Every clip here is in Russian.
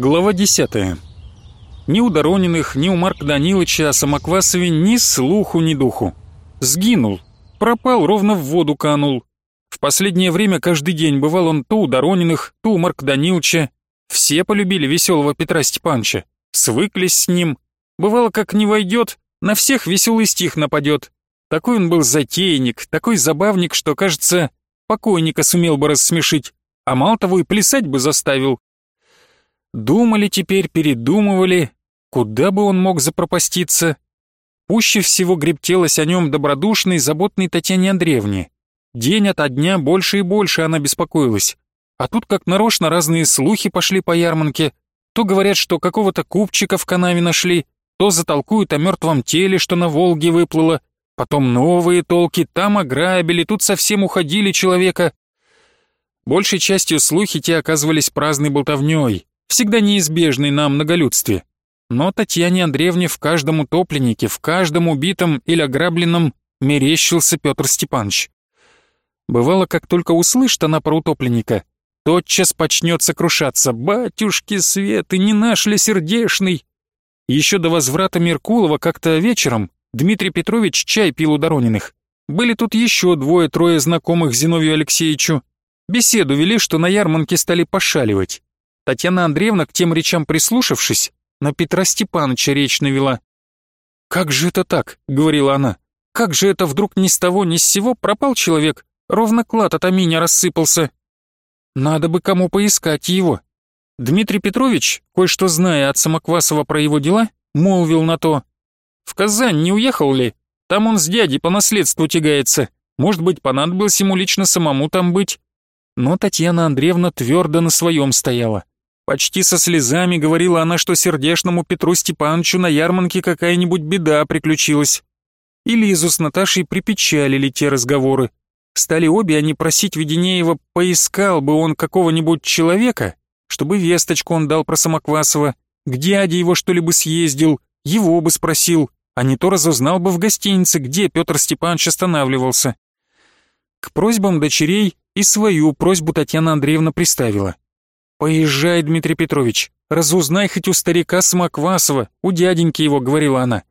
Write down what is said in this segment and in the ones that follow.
Глава 10. Ни у Дорониных, ни у Марка Данилыча о Самоквасове ни слуху, ни духу. Сгинул, пропал, ровно в воду канул. В последнее время каждый день бывал он то у Дорониных, то у Марка Данилыча. Все полюбили веселого Петра Степановича, свыклись с ним. Бывало, как не войдет, на всех веселый стих нападет. Такой он был затейник, такой забавник, что, кажется, покойника сумел бы рассмешить, а мало того и плясать бы заставил. Думали теперь, передумывали, куда бы он мог запропаститься. Пуще всего грептелось о нем добродушной, заботной Татьяне Андреевне. День ото дня больше и больше она беспокоилась. А тут как нарочно разные слухи пошли по ярмарке. То говорят, что какого-то купчика в канаве нашли, то затолкуют о мертвом теле, что на Волге выплыло, потом новые толки, там ограбили, тут совсем уходили человека. Большей частью слухи те оказывались праздной болтовнёй, всегда неизбежный на многолюдстве. Но Татьяне Андреевне в каждом утопленнике, в каждом убитом или ограбленном мерещился Петр Степанович. Бывало, как только услышит она про утопленника, тотчас почнет сокрушаться. «Батюшки Светы, не наш ли сердешный?» Еще до возврата Меркулова как-то вечером Дмитрий Петрович чай пил у Дорониных. Были тут еще двое-трое знакомых Зиновию Алексеевичу. Беседу вели, что на ярмарке стали пошаливать. Татьяна Андреевна, к тем речам прислушавшись, на Петра Степановича речь навела. «Как же это так?» — говорила она. «Как же это вдруг ни с того ни с сего пропал человек? Ровно клад от Аминя рассыпался. Надо бы кому поискать его». Дмитрий Петрович, кое-что зная от Самоквасова про его дела, молвил на то. «В Казань не уехал ли? Там он с дядей по наследству тягается. Может быть, понадобилось ему лично самому там быть?» Но Татьяна Андреевна твердо на своем стояла. Почти со слезами говорила она, что сердешному Петру Степановичу на ярмарке какая-нибудь беда приключилась. И Лизу с Наташей припечалили те разговоры. Стали обе они просить Веденеева, поискал бы он какого-нибудь человека, чтобы весточку он дал про Самоквасова, к дяде его что ли бы съездил, его бы спросил, а не то разузнал бы в гостинице, где Петр Степанович останавливался. К просьбам дочерей и свою просьбу Татьяна Андреевна приставила. «Поезжай, Дмитрий Петрович, разузнай хоть у старика Смоквасова, у дяденьки его», — говорила она.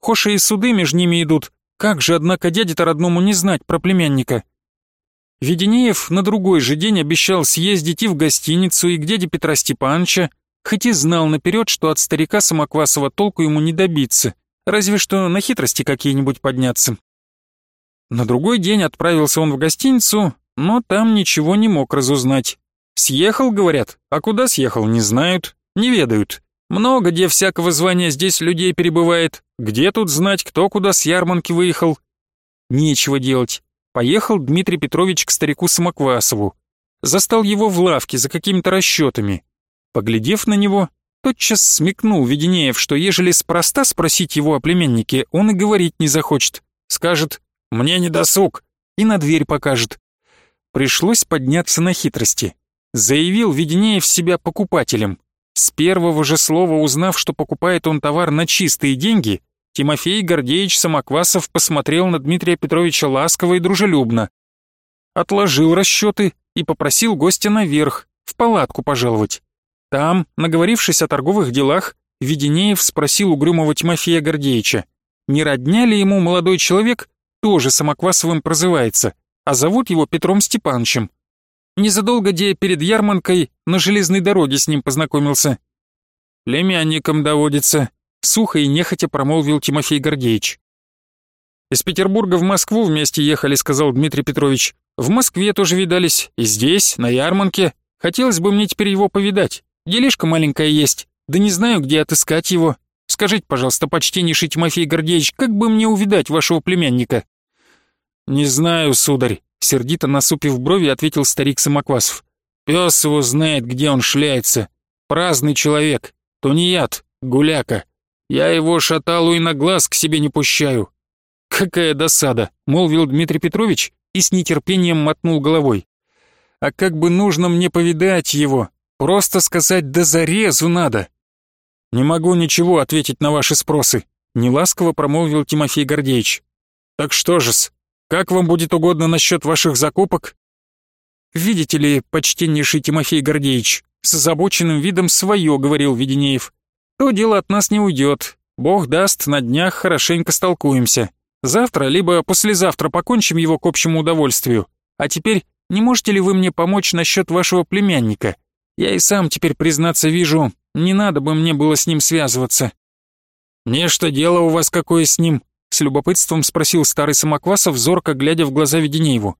«Хоша и суды между ними идут, как же, однако, дяде-то родному не знать про племянника?» Веденеев на другой же день обещал съездить и в гостиницу, и к дяде Петра Степановича, хоть и знал наперед, что от старика Самоквасова толку ему не добиться, разве что на хитрости какие-нибудь подняться. На другой день отправился он в гостиницу, но там ничего не мог разузнать. Съехал, говорят, а куда съехал, не знают, не ведают. Много где всякого звания здесь людей перебывает. Где тут знать, кто куда с ярмарки выехал? Нечего делать. Поехал Дмитрий Петрович к старику Самоквасову. Застал его в лавке за какими-то расчетами. Поглядев на него, тотчас смекнул Веденеев, что ежели спроста спросить его о племяннике, он и говорить не захочет. Скажет «мне не досуг» и на дверь покажет. Пришлось подняться на хитрости заявил Веденеев себя покупателем. С первого же слова узнав, что покупает он товар на чистые деньги, Тимофей Гордеевич Самоквасов посмотрел на Дмитрия Петровича ласково и дружелюбно. Отложил расчеты и попросил гостя наверх, в палатку пожаловать. Там, наговорившись о торговых делах, Веденеев спросил угрюмого Тимофея Гордеевича, не родня ли ему молодой человек, тоже Самоквасовым прозывается, а зовут его Петром Степановичем. Незадолго где перед ярмаркой на железной дороге с ним познакомился. Племянником доводится, сухо и нехотя промолвил Тимофей Гордеевич. Из Петербурга в Москву вместе ехали, сказал Дмитрий Петрович. В Москве тоже видались, и здесь, на ярмарке. Хотелось бы мне теперь его повидать. Делишка маленькая есть, да не знаю, где отыскать его. Скажите, пожалуйста, почтеннейший Тимофей Гордеевич, как бы мне увидать вашего племянника? Не знаю, сударь, Сердито насупив брови, ответил старик Самоквасов. «Пес его знает, где он шляется. Праздный человек, тунеяд, гуляка. Я его шаталу и на глаз к себе не пущаю». «Какая досада!» — молвил Дмитрий Петрович и с нетерпением мотнул головой. «А как бы нужно мне повидать его? Просто сказать «да зарезу надо». «Не могу ничего ответить на ваши спросы», — неласково промолвил Тимофей Гордеевич. «Так что же-с, как вам будет угодно насчет ваших закупок?» «Видите ли, почтеннейший Тимофей Гордеевич», с озабоченным видом свое, говорил Веденеев. То дело от нас не уйдет. Бог даст, на днях хорошенько столкуемся. Завтра, либо послезавтра покончим его к общему удовольствию. А теперь не можете ли вы мне помочь насчет вашего племянника? Я и сам теперь, признаться, вижу, не надо бы мне было с ним связываться». «Не что дело у вас какое с ним?» — с любопытством спросил старый Самоквасов, зорко глядя в глаза Веденееву.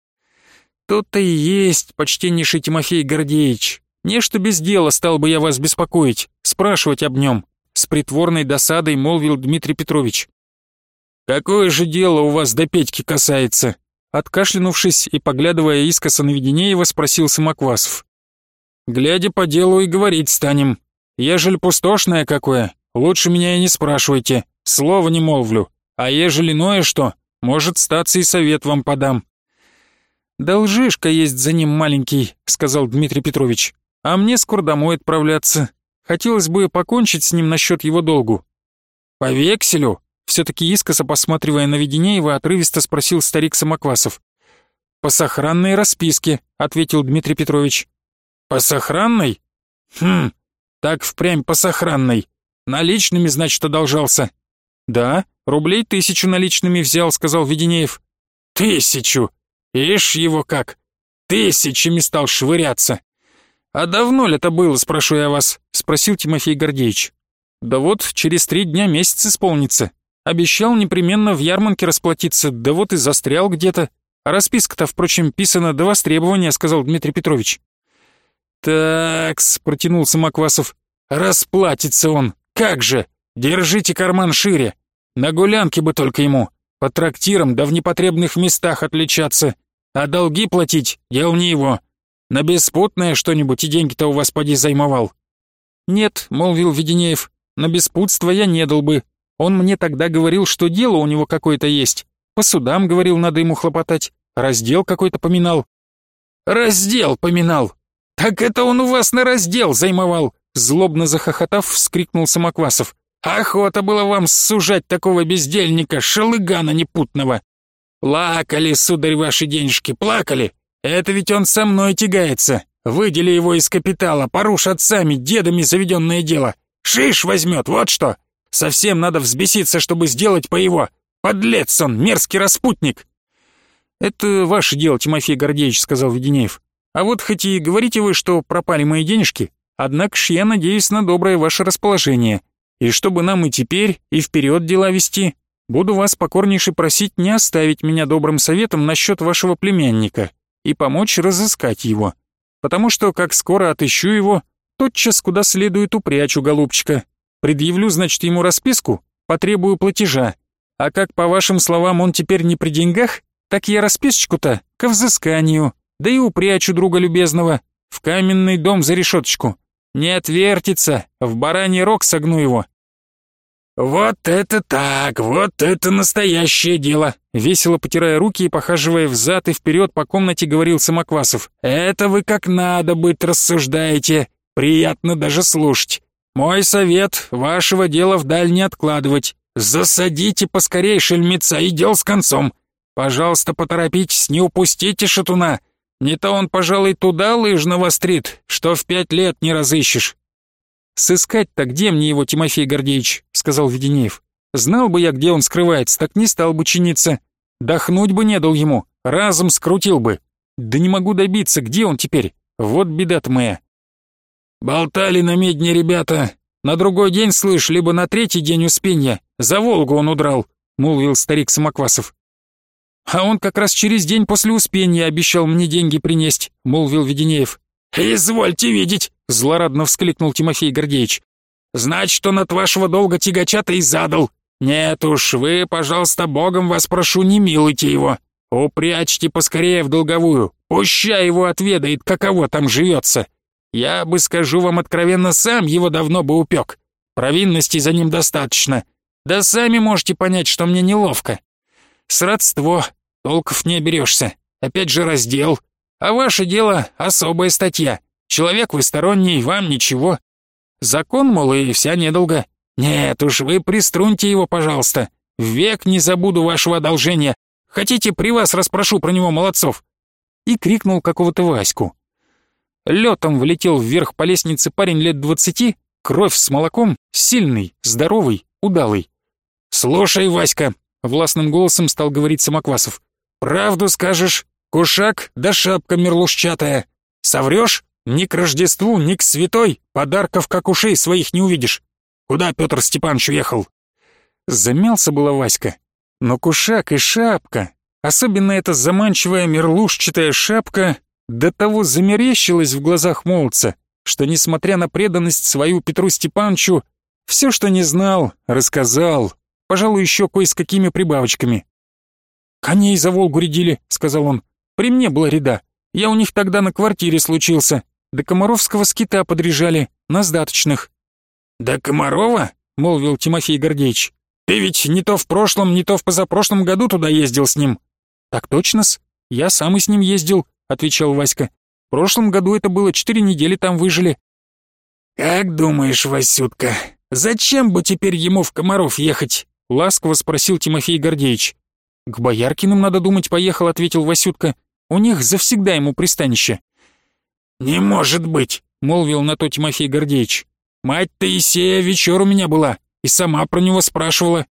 «То-то и есть, почтеннейший Тимофей Гордеевич. Нечто без дела стал бы я вас беспокоить, спрашивать об нем», — с притворной досадой молвил Дмитрий Петрович. «Какое же дело у вас до Петьки касается?» Откашлянувшись и поглядывая искоса на Веденеева, спросил Самоквасов. «Глядя по делу и говорить станем. Ежели пустошное какое, лучше меня и не спрашивайте, слова не молвлю. А ежели иное что, может, статься и совет вам подам». «Должишка есть за ним маленький», — сказал Дмитрий Петрович. «А мне скоро домой отправляться. Хотелось бы покончить с ним насчет его долгу». «По векселю?» Все-таки искоса посматривая на Веденеева, отрывисто спросил старик Самоквасов. «По сохранной расписке», — ответил Дмитрий Петрович. «По сохранной? Хм, так впрямь по сохранной. Наличными, значит, одолжался». «Да, рублей тысячу наличными взял», — сказал Веденеев. «Тысячу? Ишь его как! Тысячами стал швыряться!» «А давно ли это было, спрошу я вас?» — спросил Тимофей Гордеевич. «Да вот, через три дня месяц исполнится. Обещал непременно в ярмарке расплатиться, да вот и застрял где-то. А расписка-то, впрочем, писана до востребования, сказал Дмитрий Петрович. «Такс», — протянул Самоквасов, — «расплатится он, как же! Держите карман шире! На гулянке бы только ему, по трактирам да в непотребных местах отличаться, а долги платить — дел не его. На беспутное что-нибудь и деньги-то у вас поди займовал». «Нет», — молвил Веденеев, — «на беспутство я не дал бы, он мне тогда говорил, что дело у него какое-то есть. По судам, говорил, надо ему хлопотать. Раздел какой-то поминал. Раздел поминал. Так это он у вас на раздел займовал. Злобно захохотав, вскрикнул Самоквасов. Охота было вам сужать такого бездельника, шалыгана непутного. Плакали, сударь, ваши денежки, плакали. Это ведь он со мной тягается. Выдели его из капитала, поруш отцами, дедами заведенное дело. Шиш возьмет, вот что. Совсем надо взбеситься, чтобы сделать по его. Подлец он, мерзкий распутник!» «Это ваше дело, Тимофей Гордеевич», — сказал Веденеев. «А вот хоть и говорите вы, что пропали мои денежки, однако ж я надеюсь на доброе ваше расположение. И чтобы нам и теперь, и вперед дела вести, буду вас покорнейше просить не оставить меня добрым советом насчет вашего племянника и помочь разыскать его. Потому что, как скоро отыщу его, тотчас куда следует упрячу голубчика, Предъявлю, значит, ему расписку, потребую платежа. А как, по вашим словам, он теперь не при деньгах, так я расписочку-то ко взысканию, да и упрячу друга любезного в каменный дом за решеточку. Не отвертится, в бараний рог согну его». «Вот это так, вот это настоящее дело!» Весело потирая руки и похаживая взад и вперед по комнате, говорил Самоквасов. «Это вы как надо быть рассуждаете. Приятно даже слушать. Мой совет, вашего дела вдаль не откладывать. Засадите поскорей шельмеца и дел с концом. Пожалуйста, поторопитесь, не упустите шатуна. Не то он, пожалуй, туда лыжно вострит, что в пять лет не разыщешь. «Сыскать-то где мне его, Тимофей Гордеевич?» — сказал Веденеев. «Знал бы я, где он скрывается, так не стал бы чиниться. Дохнуть бы не дал ему, разом скрутил бы. Да не могу добиться, где он теперь? Вот беда-то моя. «Болтали на медне ребята. На другой день, слышь, либо на третий день успенья. За Волгу он удрал», — молвил старик Самоквасов. «А он как раз через день после успения обещал мне деньги принести», — молвил Веденеев. «Извольте видеть», — злорадно вскликнул Тимофей Гордеевич. «Значит, он от вашего долга тягача-то и задал. Нет уж, вы, пожалуйста, богом вас прошу, не милуйте его. Упрячьте поскорее в долговую. Пущай его отведает, каково там живется. Я бы, скажу вам откровенно, сам его давно бы упек. Провинности за ним достаточно. Да сами можете понять, что мне неловко. Сродство, толков не оберешься. Опять же раздел. А ваше дело — особая статья. Человек вы сторонний, вам ничего. Закон, мол, и вся недолго. Нет уж, вы приструньте его, пожалуйста. Век не забуду вашего одолжения. Хотите, при вас расспрошу про него молодцов?» И крикнул какого-то Ваську. Летом влетел вверх по лестнице парень лет двадцати, кровь с молоком, сильный, здоровый, удалый. «Слушай, Васька», — властным голосом стал говорить Самоквасов, «правду скажешь, кушак да шапка мерлушчатая. Соврешь, ни к Рождеству, ни к святой подарков как ушей своих не увидишь. Куда Петр Степанович уехал?» Замялся была Васька. Но кушак и шапка, особенно эта заманчивая мерлушчатая шапка, до того замерещилась в глазах молодца, что, несмотря на преданность свою Петру Степановичу, все, что не знал, рассказал, пожалуй, еще кое с какими прибавочками. «Коней за Волгу рядили», — сказал он. «При мне была ряда. Я у них тогда на квартире случился. До Комаровского скита подряжали, на сдаточных». «До Комарова?» — молвил Тимофей Гордеевич. «Ты ведь не то в прошлом, не то в позапрошлом году туда ездил с ним». «Так точно-с. Я сам и с ним ездил», — отвечал Васька. «В прошлом году это было четыре недели там выжили». «Как думаешь, Васютка, зачем бы теперь ему в Комаров ехать?» — ласково спросил Тимофей Гордеевич. «К Бояркиным, надо думать, поехал», — ответил Васютка. «У них завсегда ему пристанище». «Не может быть», — молвил на то Тимофей Гордеевич. «Мать Таисея вечер у меня была, и сама про него спрашивала».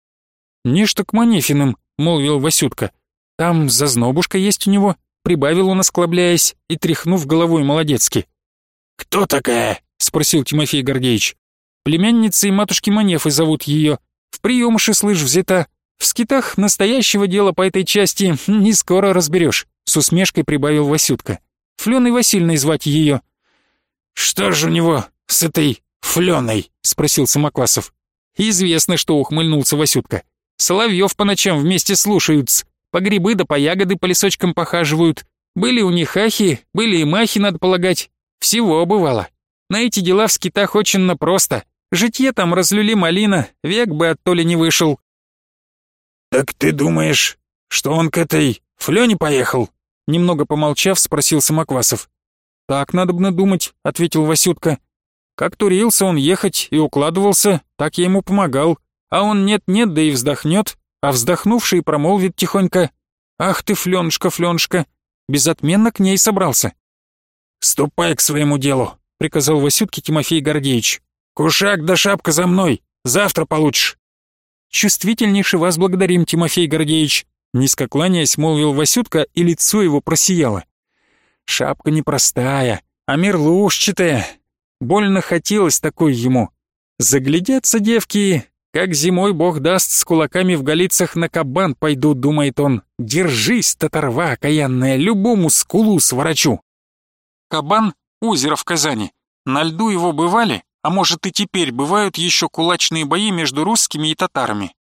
«Нечто к Манефиным», — молвил Васютка. «Там зазнобушка есть у него», — прибавил он, осклабляясь и тряхнув головой молодецки. «Кто такая?» — спросил Тимофей Гордеевич. «Племянницей матушки Манефы зовут ее. В приемыше, слышь, взята. В скитах настоящего дела по этой части не скоро разберешь», — с усмешкой прибавил Васютка. «Фленой Васильной звать ее». «Что же у него с этой Фленой?» — спросил Самоквасов. «Известно, что ухмыльнулся Васютка. Соловьев по ночам вместе слушаются, по грибы да по ягоды по лесочкам похаживают. Были у них ахи, были и махи, надо полагать. Всего бывало. На эти дела в скитах очень просто. Житье там разлюли малина, век бы оттоли не вышел. «Так ты думаешь, что он к этой Флёне поехал?» Немного помолчав, спросил Самоквасов. «Так надо бы думать», — ответил Васютка. «Как турился он ехать и укладывался, так я ему помогал. А он нет-нет, да и вздохнет, а вздохнувший промолвит тихонько. «Ах ты, Флёнушка, Флёнушка!» Безотменно к ней собрался. «Ступай к своему делу», — приказал Васютке Тимофей Гордеевич. «Кушак да шапка за мной, завтра получишь». «Чувствительнейше вас благодарим, Тимофей Гордеевич», низко кланяясь, молвил Васютка, и лицо его просияло. «Шапка непростая, а мерлушчатая. Больно хотелось такой ему. Заглядятся девки, как зимой бог даст, с кулаками в голицах на кабан пойдут, думает он. Держись, татарва окаянная, любому скулу сворачу. Кабан — озеро в Казани. На льду его бывали, а может и теперь бывают еще кулачные бои между русскими и татарами.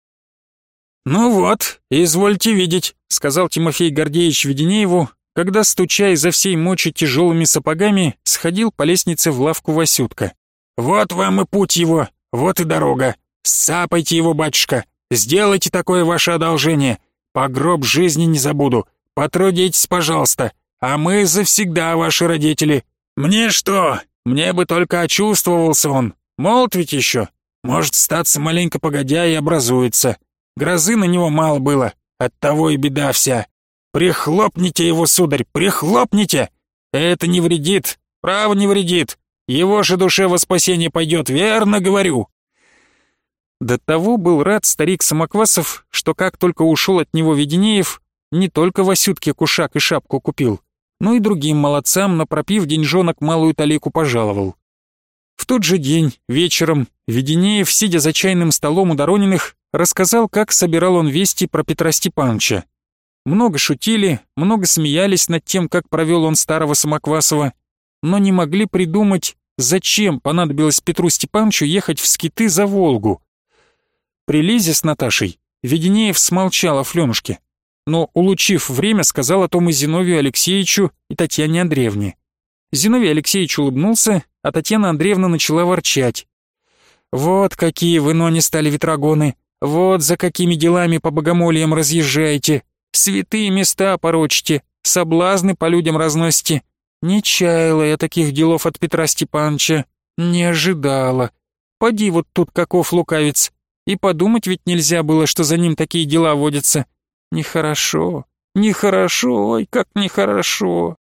«Ну вот, извольте видеть», — сказал Тимофей Гордеевич Веденееву, когда, стуча изо всей мочи тяжелыми сапогами, сходил по лестнице в лавку Васютка. «Вот вам и путь его, вот и дорога. Сцапайте его, батюшка, сделайте такое ваше одолжение. По гроб жизни не забуду. Потрудитесь, пожалуйста, а мы завсегда ваши родители. Мне что? Мне бы только очувствовался он. Молод ведь еще. Может, статься маленько погодя и образуется. Грозы на него мало было, оттого и беда вся. Прихлопните его, сударь, прихлопните! Это не вредит, право не вредит. Его же душе во спасение пойдет, верно говорю. До того был рад старик Самоквасов, что как только ушел от него Веденеев, не только Васютке кушак и шапку купил, но и другим молодцам, напропив деньжонок малую талику пожаловал. В тот же день, вечером, Веденеев, сидя за чайным столом у Дорониных, рассказал, как собирал он вести про Петра Степановича. Много шутили, много смеялись над тем, как провел он старого Самоквасова, но не могли придумать, зачем понадобилось Петру Степановичу ехать в скиты за Волгу. При Лизе с Наташей Веденеев смолчал о Флёнушке, но, улучив время, сказал о том и Зиновию Алексеевичу, и Татьяне Андреевне. Зиновий Алексеевич улыбнулся, а Татьяна Андреевна начала ворчать. «Вот какие вы, но не стали ветрогоны! Вот за какими делами по богомольям разъезжаете! Святые места порочите, соблазны по людям разносите! Не чаяла я таких делов от Петра Степановича, не ожидала. Поди вот тут каков лукавец, и подумать ведь нельзя было, что за ним такие дела водятся. Нехорошо, нехорошо, ой, как нехорошо!»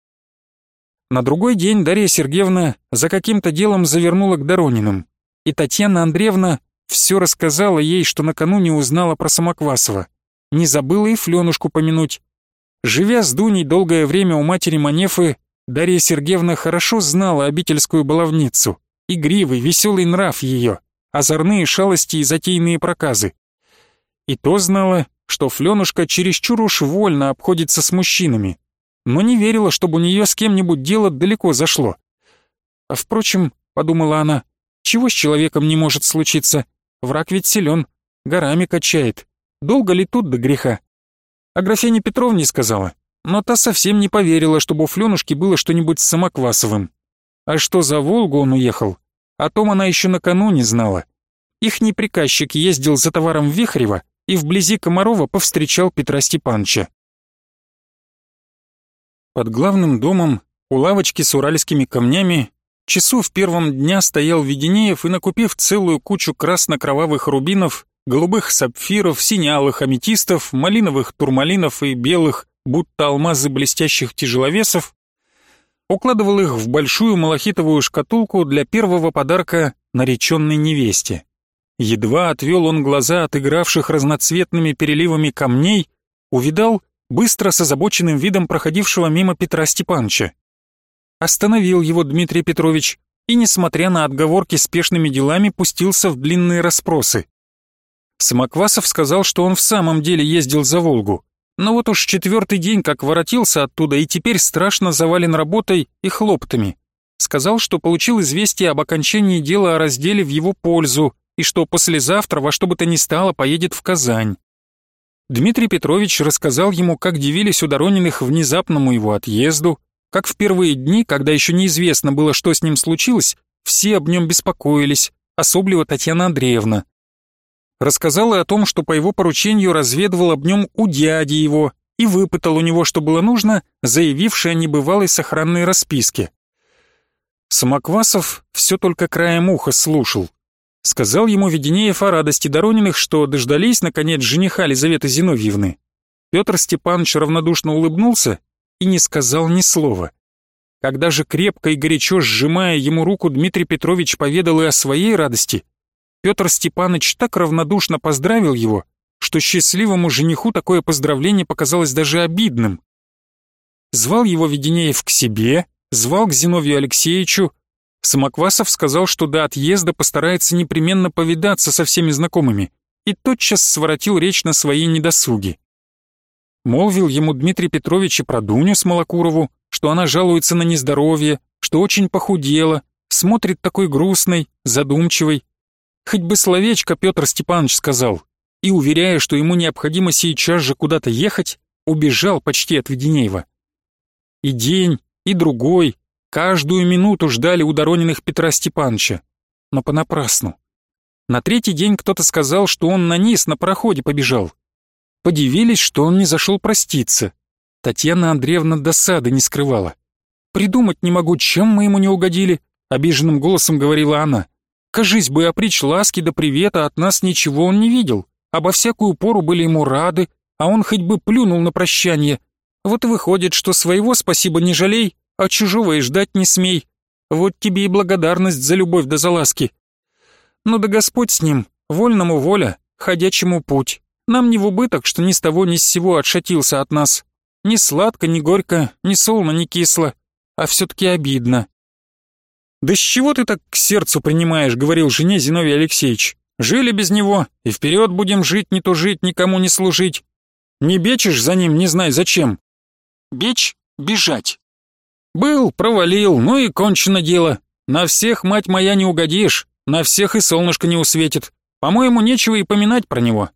На другой день Дарья Сергеевна за каким-то делом завернула к Дорониным, и Татьяна Андреевна все рассказала ей, что накануне узнала про Самоквасова. Не забыла и Фленушку помянуть. Живя с Дуней долгое время у матери Манефы, Дарья Сергеевна хорошо знала обительскую баловницу, игривый, веселый нрав ее, озорные шалости и затейные проказы. И то знала, что Фленушка чересчур уж вольно обходится с мужчинами, но не верила, чтобы у нее с кем-нибудь дело далеко зашло. А впрочем, подумала она, чего с человеком не может случиться? Враг ведь силен, горами качает. Долго ли тут до греха? А графине Петровне сказала, но та совсем не поверила, чтобы у Фленушки было что-нибудь с Самоквасовым. А что за Волгу он уехал? О том она еще накануне знала. Ихний приказчик ездил за товаром в Вихрево и вблизи Комарова повстречал Петра Степановича. Под главным домом, у лавочки с уральскими камнями, часу в первом дня стоял Веденеев и, накупив целую кучу красно-кровавых рубинов, голубых сапфиров, синялых аметистов, малиновых турмалинов и белых, будто алмазы блестящих тяжеловесов, укладывал их в большую малахитовую шкатулку для первого подарка нареченной невесте. Едва отвел он глаза от игравших разноцветными переливами камней, увидал быстро с озабоченным видом проходившего мимо Петра Степановича. Остановил его Дмитрий Петрович и, несмотря на отговорки спешными делами, пустился в длинные расспросы. Самоквасов сказал, что он в самом деле ездил за Волгу, но вот уж четвертый день как воротился оттуда и теперь страшно завален работой и хлоптами. Сказал, что получил известие об окончании дела о разделе в его пользу и что послезавтра во что бы то ни стало поедет в Казань. Дмитрий Петрович рассказал ему, как дивились у Дорониных внезапному его отъезду, как в первые дни, когда еще неизвестно было, что с ним случилось, все об нем беспокоились, особливо Татьяна Андреевна. Рассказал и о том, что по его поручению разведывал об нем у дяди его и выпытал у него, что было нужно, заявивший о небывалой сохранной расписке. Самоквасов все только краем уха слушал. Сказал ему Веденеев о радости Дорониных, что дождались, наконец, жениха Лизаветы Зиновьевны. Петр Степанович равнодушно улыбнулся и не сказал ни слова. Когда же крепко и горячо сжимая ему руку, Дмитрий Петрович поведал и о своей радости, Петр Степанович так равнодушно поздравил его, что счастливому жениху такое поздравление показалось даже обидным. Звал его Веденеев к себе, звал к Зиновию Алексеевичу, Самоквасов сказал, что до отъезда постарается непременно повидаться со всеми знакомыми, и тотчас своротил речь на свои недосуги. Молвил ему Дмитрий Петрович и про Дуню Смолокурову, что она жалуется на нездоровье, что очень похудела, смотрит такой грустной, задумчивой. Хоть бы словечко Петр Степанович сказал, и, уверяя, что ему необходимо сейчас же куда-то ехать, убежал почти от Веденеева. И день, и другой, Каждую минуту ждали у Дорониных Петра Степановича, но понапрасну. На третий день кто-то сказал, что он на низ на пароходе побежал. Подивились, что он не зашел проститься. Татьяна Андреевна досады не скрывала. «Придумать не могу, чем мы ему не угодили», — обиженным голосом говорила она. «Кажись бы, опричь ласки до привета от нас ничего он не видел. Обо всякую пору были ему рады, а он хоть бы плюнул на прощание. Вот и выходит, что своего спасибо не жалей, а чужого и ждать не смей. Вот тебе и благодарность за любовь да за ласки. Ну да Господь с ним, вольному воля, ходячему путь. Нам не в убыток, что ни с того ни с сего отшатился от нас. Ни сладко, ни горько, ни солно, ни кисло, а все-таки обидно. «Да с чего ты так к сердцу принимаешь?» — говорил жене Зиновий Алексеевич. «Жили без него, и вперед будем жить, не то жить, никому не служить. Не бечешь за ним, не знай зачем». «Бечь — бежать». Был, провалил, ну и кончено дело. На всех, мать моя, не угодишь, на всех и солнышко не усветит. По-моему, нечего и поминать про него.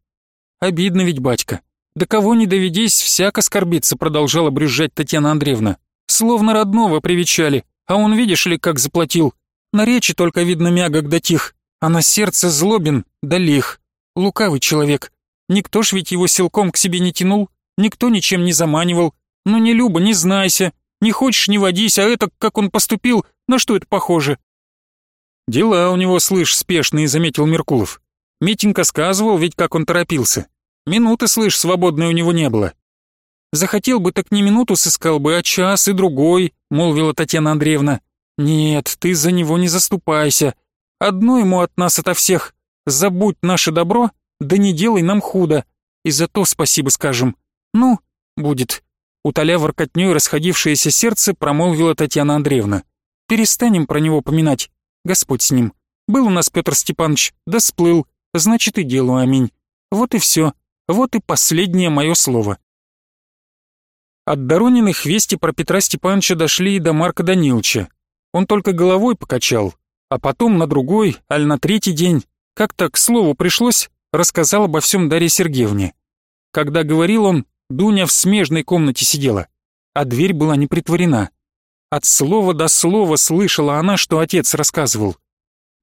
Обидно ведь, батька. Да кого не доведись, всяко скорбиться, продолжала брюзжать Татьяна Андреевна. Словно родного привечали, а он, видишь ли, как заплатил. На речи только видно мягок да тих, а на сердце злобен да лих. Лукавый человек. Никто ж ведь его силком к себе не тянул, никто ничем не заманивал. Ну не Люба, не знайся, не хочешь, не водись, а это, как он поступил, на что это похоже?» «Дела у него, слышь, спешные», — заметил Меркулов. Митенька сказывал, ведь как он торопился. Минуты, слышь, свободной у него не было. Захотел бы, так не минуту сыскал бы, а час и другой», — молвила Татьяна Андреевна. «Нет, ты за него не заступайся. Одно ему от нас ото всех. Забудь наше добро, да не делай нам худо. И за то спасибо скажем. Ну, будет». Утоля воркотнёй расходившееся сердце, промолвила Татьяна Андреевна. «Перестанем про него поминать. Господь с ним. Был у нас Петр Степанович, да сплыл. Значит и делу аминь. Вот и все. Вот и последнее мое слово». От Дорониных вести про Петра Степановича дошли и до Марка Даниловича. Он только головой покачал, а потом на другой, аль на третий день, как-то к слову пришлось, рассказал обо всем Дарье Сергеевне. Когда говорил он, Дуня в смежной комнате сидела, а дверь была не притворена. От слова до слова слышала она, что отец рассказывал.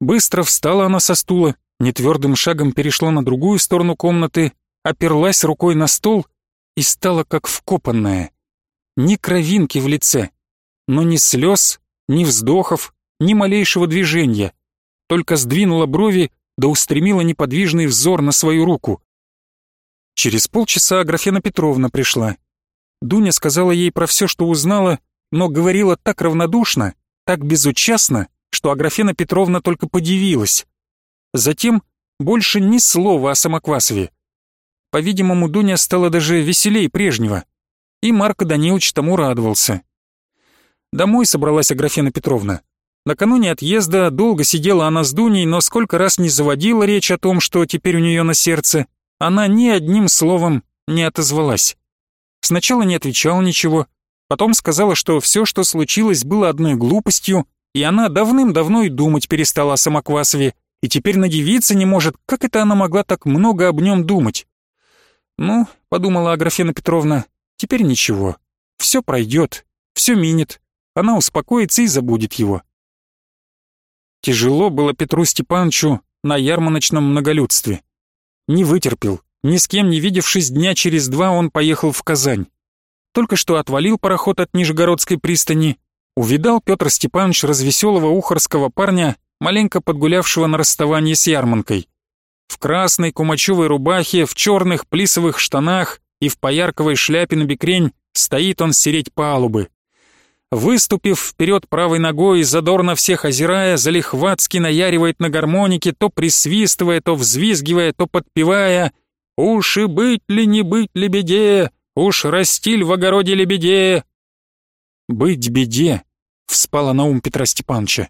Быстро встала она со стула, нетвердым шагом перешла на другую сторону комнаты, оперлась рукой на стол и стала как вкопанная ни кровинки в лице, но ни слез, ни вздохов, ни малейшего движения, только сдвинула брови да устремила неподвижный взор на свою руку. Через полчаса Аграфена Петровна пришла. Дуня сказала ей про все, что узнала, но говорила так равнодушно, так безучастно, что Аграфена Петровна только подивилась. Затем больше ни слова о Самоквасове. По-видимому, Дуня стала даже веселей прежнего — и Марко Данилович тому радовался. Домой собралась Аграфена Петровна. Накануне отъезда долго сидела она с Дуней, но сколько раз не заводила речь о том, что теперь у нее на сердце, она ни одним словом не отозвалась. Сначала не отвечала ничего, потом сказала, что все, что случилось, было одной глупостью, и она давным-давно и думать перестала о Самоквасове, и теперь надевиться не может, как это она могла так много об нем думать. «Ну», — подумала Аграфена Петровна, Теперь ничего. Все пройдет, все минет. Она успокоится и забудет его. Тяжело было Петру Степановичу на ярмарочном многолюдстве. Не вытерпел. Ни с кем не видевшись дня через два, он поехал в Казань. Только что отвалил пароход от Нижегородской пристани, увидал Петр Степанович развеселого ухарского парня, маленько подгулявшего на расставании с ярманкой. В красной кумачевой рубахе, в черных плисовых штанах, и в поярковой шляпе на бекрень стоит он сереть палубы. Выступив вперед правой ногой, задорно всех озирая, залихватски наяривает на гармонике, то присвистывая, то взвизгивая, то подпевая «Уж и быть ли не быть лебеде, уж растиль в огороде лебеде». «Быть беде», — вспала на ум Петра Степановича.